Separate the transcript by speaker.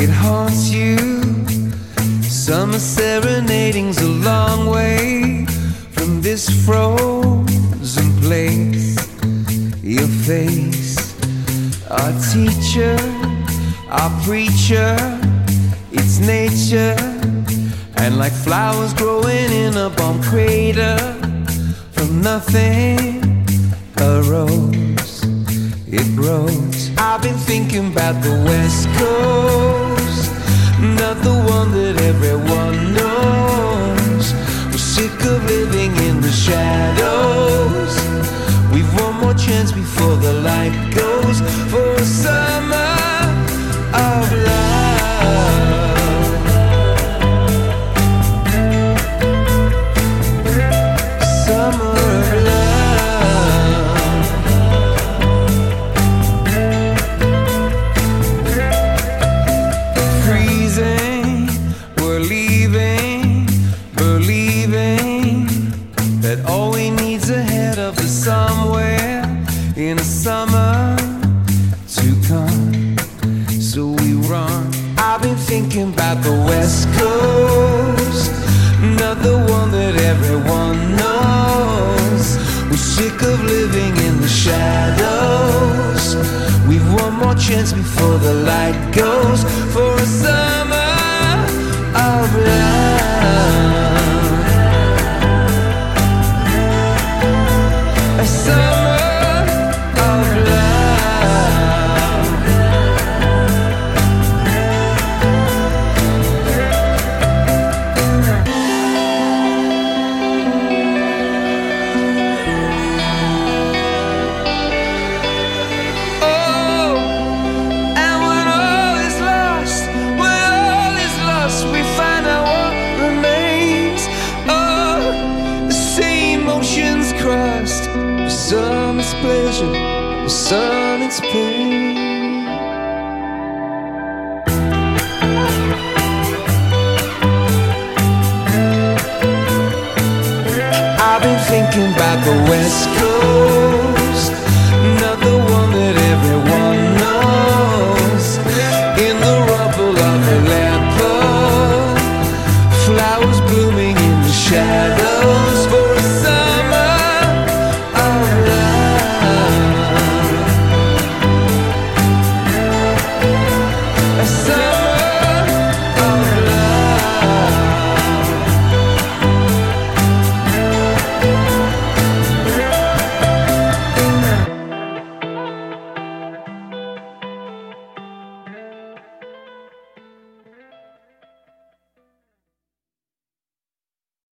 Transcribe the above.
Speaker 1: it haunts you. Summer serenading's a long way from this frozen place. Your face, our teacher, our preacher, it's nature. And like flowers growing in a bomb crater, from nothing arose, it grows. I've been thinking about the West Coast, not the one that everyone knows. We're sick of living in the shadows. We've one more chance before the light goes for a summer of love. Summer in the summer to come. So we run. I've been thinking about the West Coast, not the one that everyone knows. We're sick of living in the shadows. We've one more chance before the light goes for a summer of love. its pleasure, the sun its pain. I've been thinking about the West Coast, not the one that everyone knows. In the rubble of the leopard, flowers blooming in the shadow.